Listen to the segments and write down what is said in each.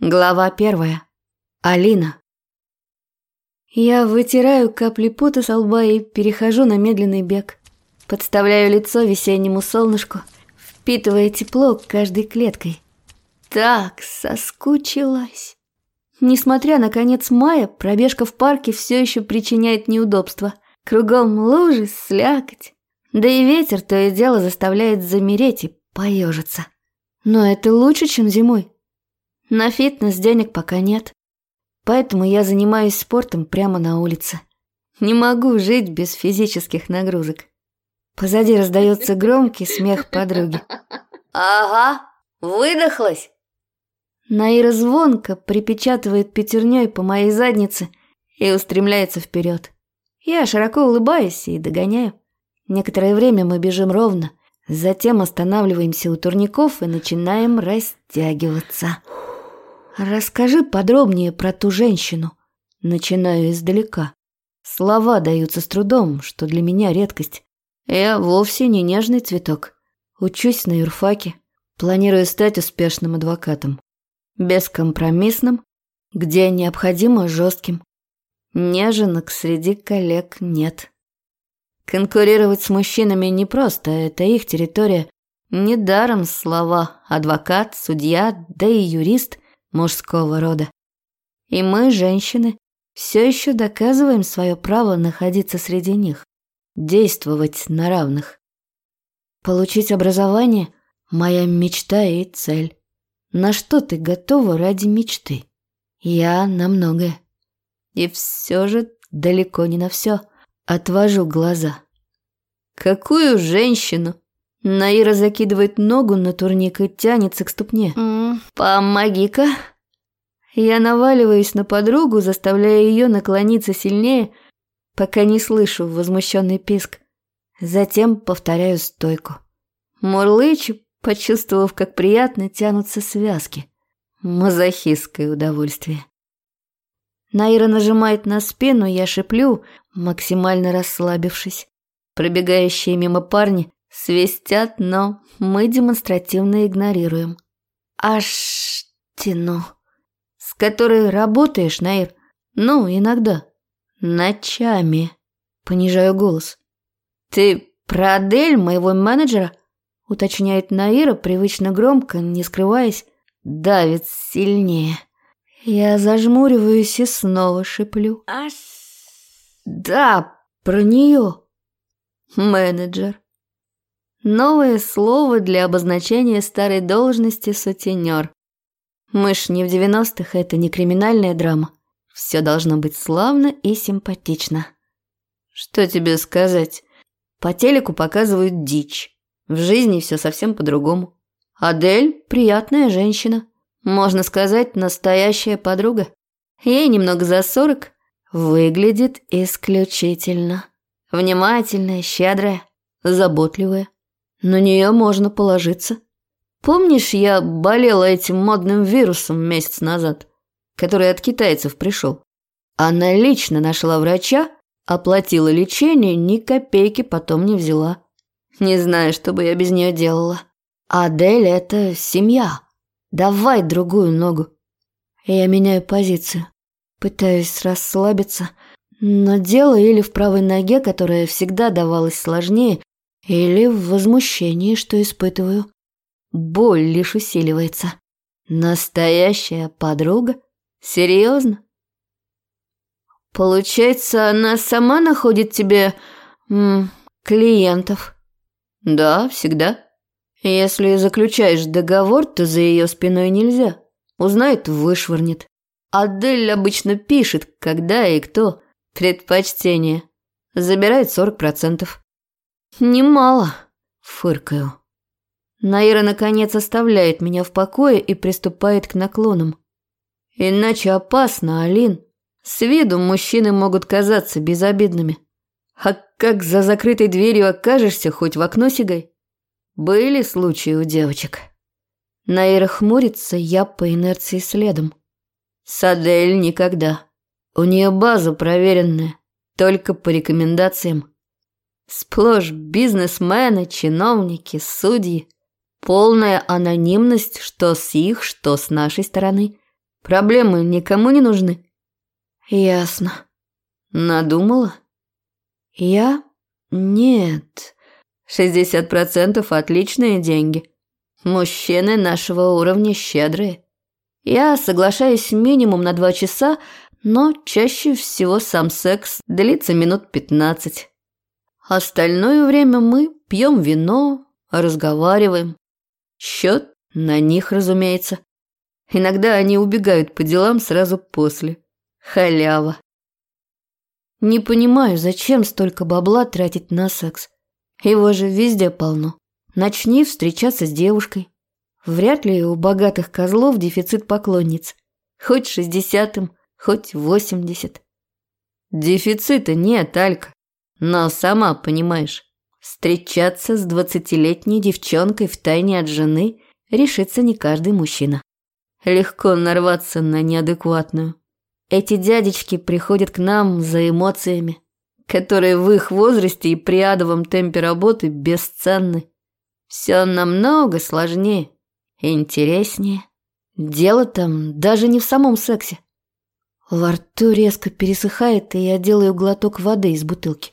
Глава первая. Алина. Я вытираю капли пота со лба и перехожу на медленный бег. Подставляю лицо весеннему солнышку, впитывая тепло каждой клеткой. Так соскучилась. Несмотря на конец мая, пробежка в парке все еще причиняет неудобства. Кругом лужи, слякоть. Да и ветер то и дело заставляет замереть и поежиться. Но это лучше, чем зимой. На фитнес денег пока нет. Поэтому я занимаюсь спортом прямо на улице. Не могу жить без физических нагрузок. Позади раздается громкий смех подруги. «Ага, выдохлась!» Наира звонко припечатывает пятерней по моей заднице и устремляется вперед. Я широко улыбаюсь и догоняю. Некоторое время мы бежим ровно, затем останавливаемся у турников и начинаем растягиваться. Расскажи подробнее про ту женщину. Начинаю издалека. Слова даются с трудом, что для меня редкость. Я вовсе не нежный цветок. Учусь на юрфаке. Планирую стать успешным адвокатом. Бескомпромиссным, где необходимо жестким. Неженок среди коллег нет. Конкурировать с мужчинами непросто, это их территория. Недаром слова «адвокат», «судья», да и «юрист» мужского рода. И мы, женщины, все еще доказываем свое право находиться среди них, действовать на равных. Получить образование – моя мечта и цель. На что ты готова ради мечты? Я на многое. И все же далеко не на все. Отвожу глаза. Какую женщину? Наира закидывает ногу на турник и тянется к ступне. «Помоги-ка!» Я наваливаюсь на подругу, заставляя ее наклониться сильнее, пока не слышу возмущенный писк. Затем повторяю стойку. Мурлычу, почувствовав, как приятно тянутся связки. Мазохистское удовольствие. Наира нажимает на спину, я шиплю, максимально расслабившись. Пробегающие мимо парни свистят, но мы демонстративно игнорируем. Аж тяну. С которой работаешь, Наир? Ну, иногда. Ночами. Понижаю голос. Ты про Адель, моего менеджера? Уточняет Наира привычно громко, не скрываясь. Давит сильнее. Я зажмуриваюсь и снова шиплю. Аж... Да, про нее. Менеджер. Новое слово для обозначения старой должности сутенер. Мы ж не в девяностых, это не криминальная драма. Все должно быть славно и симпатично. Что тебе сказать? По телеку показывают дичь. В жизни все совсем по-другому. Адель – приятная женщина. Можно сказать, настоящая подруга. Ей немного за сорок. Выглядит исключительно. Внимательная, щедрая, заботливая. На нее можно положиться. Помнишь, я болела этим модным вирусом месяц назад, который от китайцев пришел? Она лично нашла врача, оплатила лечение, ни копейки потом не взяла. Не знаю, что бы я без нее делала. Адель – это семья. Давай другую ногу. Я меняю позицию. Пытаюсь расслабиться, но дело или в правой ноге, которая всегда давалась сложнее, или в возмущении, что испытываю. Боль лишь усиливается. Настоящая подруга? Серьезно? Получается, она сама находит тебе м, клиентов? Да, всегда. Если заключаешь договор, то за ее спиной нельзя. Узнает, вышвырнет. Адель обычно пишет, когда и кто. Предпочтение. Забирает сорок процентов. «Немало», – фыркаю. Наира, наконец, оставляет меня в покое и приступает к наклонам. Иначе опасно, Алин. С виду мужчины могут казаться безобидными. А как за закрытой дверью окажешься, хоть в окно сигай? Были случаи у девочек. Наира хмурится, я по инерции следом. Садель никогда. У нее база проверенная, только по рекомендациям. Сплошь бизнесмены, чиновники, судьи. Полная анонимность, что с их, что с нашей стороны. Проблемы никому не нужны. Ясно. Надумала? Я? Нет. 60% отличные деньги. Мужчины нашего уровня щедрые. Я соглашаюсь минимум на два часа, но чаще всего сам секс длится минут 15. Остальное время мы пьем вино, разговариваем. Счет на них, разумеется. Иногда они убегают по делам сразу после. Халява. Не понимаю, зачем столько бабла тратить на секс. Его же везде полно. Начни встречаться с девушкой. Вряд ли у богатых козлов дефицит поклонниц. Хоть шестьдесятым, хоть восемьдесят. Дефицита нет, Алька. Но сама понимаешь, встречаться с двадцатилетней девчонкой в тайне от жены решится не каждый мужчина. Легко нарваться на неадекватную. Эти дядечки приходят к нам за эмоциями, которые в их возрасте и при адовом темпе работы бесценны. Все намного сложнее интереснее. Дело там даже не в самом сексе. Во рту резко пересыхает, и я делаю глоток воды из бутылки.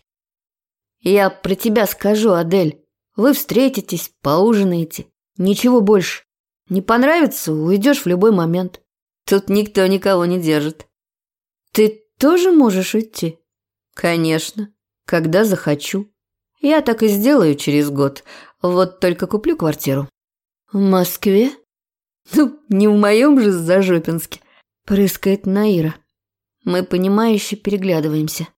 Я про тебя скажу, Адель. Вы встретитесь, поужинаете. Ничего больше. Не понравится, уйдешь в любой момент. Тут никто никого не держит. Ты тоже можешь уйти? Конечно, когда захочу. Я так и сделаю через год. Вот только куплю квартиру. В Москве? Ну, не в моем же Зажопинске. Прыскает Наира. Мы понимающе переглядываемся.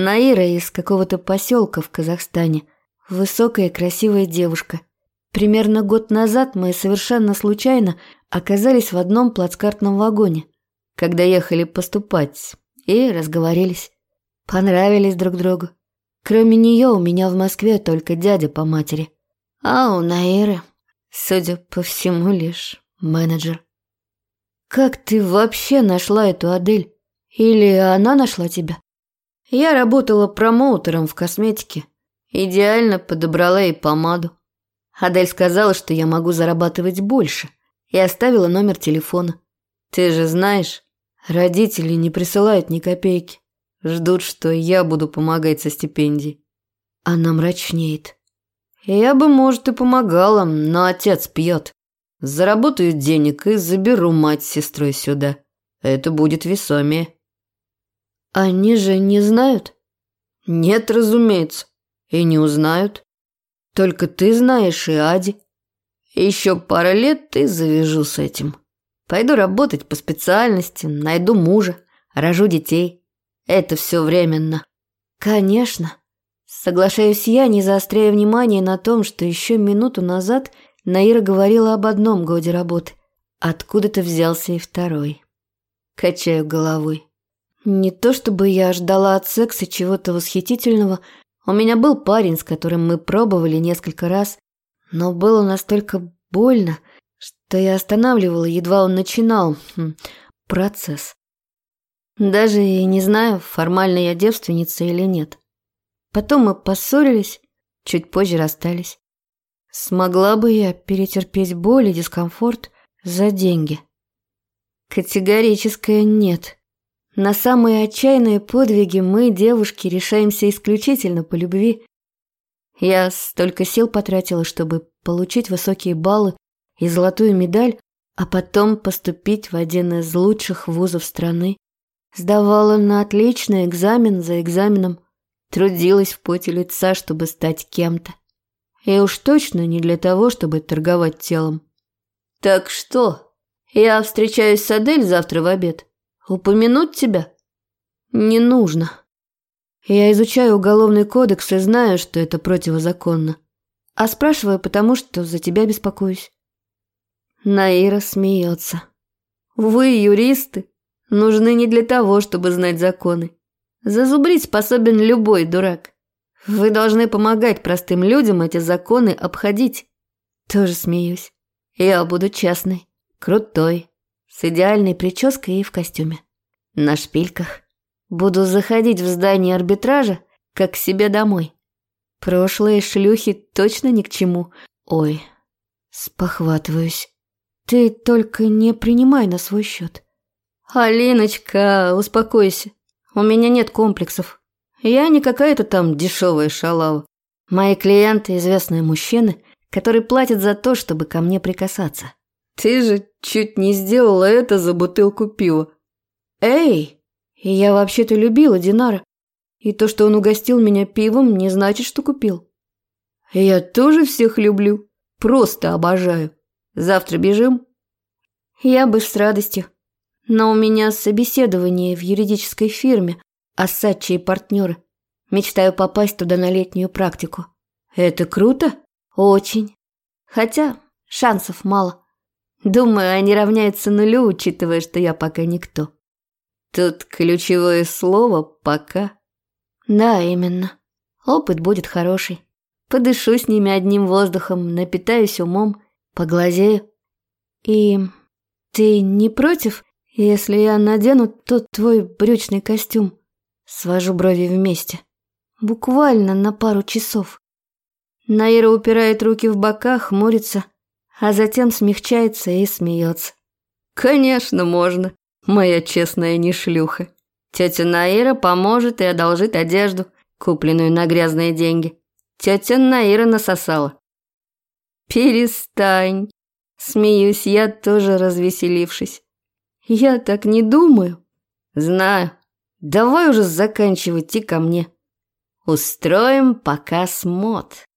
Наира из какого-то поселка в Казахстане. Высокая красивая девушка. Примерно год назад мы совершенно случайно оказались в одном плацкартном вагоне, когда ехали поступать, и разговорились. Понравились друг другу. Кроме нее у меня в Москве только дядя по матери. А у Наиры, судя по всему, лишь менеджер. «Как ты вообще нашла эту Адель? Или она нашла тебя?» Я работала промоутером в косметике. Идеально подобрала и помаду. Адель сказала, что я могу зарабатывать больше, и оставила номер телефона. Ты же знаешь, родители не присылают ни копейки. Ждут, что я буду помогать со стипендией. Она мрачнеет. Я бы, может, и помогала, но отец пьет. Заработаю денег и заберу мать с сестрой сюда. Это будет весомее. Они же не знают? Нет, разумеется. И не узнают. Только ты знаешь и Ади. Еще пара лет и завяжу с этим. Пойду работать по специальности, найду мужа, рожу детей. Это все временно. Конечно. Соглашаюсь я, не заостряя внимание на том, что еще минуту назад Наира говорила об одном годе работы. Откуда-то взялся и второй. Качаю головой. Не то чтобы я ждала от секса чего-то восхитительного, у меня был парень, с которым мы пробовали несколько раз, но было настолько больно, что я останавливала, едва он начинал хм, процесс. Даже и не знаю, формально я девственница или нет. Потом мы поссорились, чуть позже расстались. Смогла бы я перетерпеть боль и дискомфорт за деньги? Категорическое нет. На самые отчаянные подвиги мы, девушки, решаемся исключительно по любви. Я столько сил потратила, чтобы получить высокие баллы и золотую медаль, а потом поступить в один из лучших вузов страны. Сдавала на отличный экзамен за экзаменом, трудилась в поте лица, чтобы стать кем-то. И уж точно не для того, чтобы торговать телом. «Так что, я встречаюсь с Адель завтра в обед?» Упомянуть тебя? Не нужно. Я изучаю уголовный кодекс и знаю, что это противозаконно. А спрашиваю, потому что за тебя беспокоюсь. Наира смеется. Вы, юристы, нужны не для того, чтобы знать законы. Зазубрить способен любой дурак. Вы должны помогать простым людям эти законы обходить. Тоже смеюсь. Я буду честной, крутой, с идеальной прической и в костюме. На шпильках. Буду заходить в здание арбитража, как к себе домой. Прошлые шлюхи точно ни к чему. Ой, спохватываюсь. Ты только не принимай на свой счет. Алиночка, успокойся. У меня нет комплексов. Я не какая-то там дешевая шалава. Мои клиенты – известные мужчины, которые платят за то, чтобы ко мне прикасаться. Ты же чуть не сделала это за бутылку пива. Эй, я вообще-то любила Динара. И то, что он угостил меня пивом, не значит, что купил. Я тоже всех люблю. Просто обожаю. Завтра бежим? Я бы с радостью. Но у меня собеседование в юридической фирме, Ассачи и партнеры. Мечтаю попасть туда на летнюю практику. Это круто? Очень. Хотя шансов мало. Думаю, они равняются нулю, учитывая, что я пока никто. Тут ключевое слово «пока». Да, именно. Опыт будет хороший. Подышу с ними одним воздухом, напитаюсь умом, поглазею. И ты не против, если я надену тот твой брючный костюм? Свожу брови вместе. Буквально на пару часов. Наира упирает руки в бока, хмурится, а затем смягчается и смеется. «Конечно, можно, моя честная не шлюха. Тетя Наира поможет и одолжит одежду, купленную на грязные деньги. Тетя Наира насосала». «Перестань», – смеюсь я, тоже развеселившись. «Я так не думаю». «Знаю. Давай уже заканчивать и ко мне». Устроим показ мод.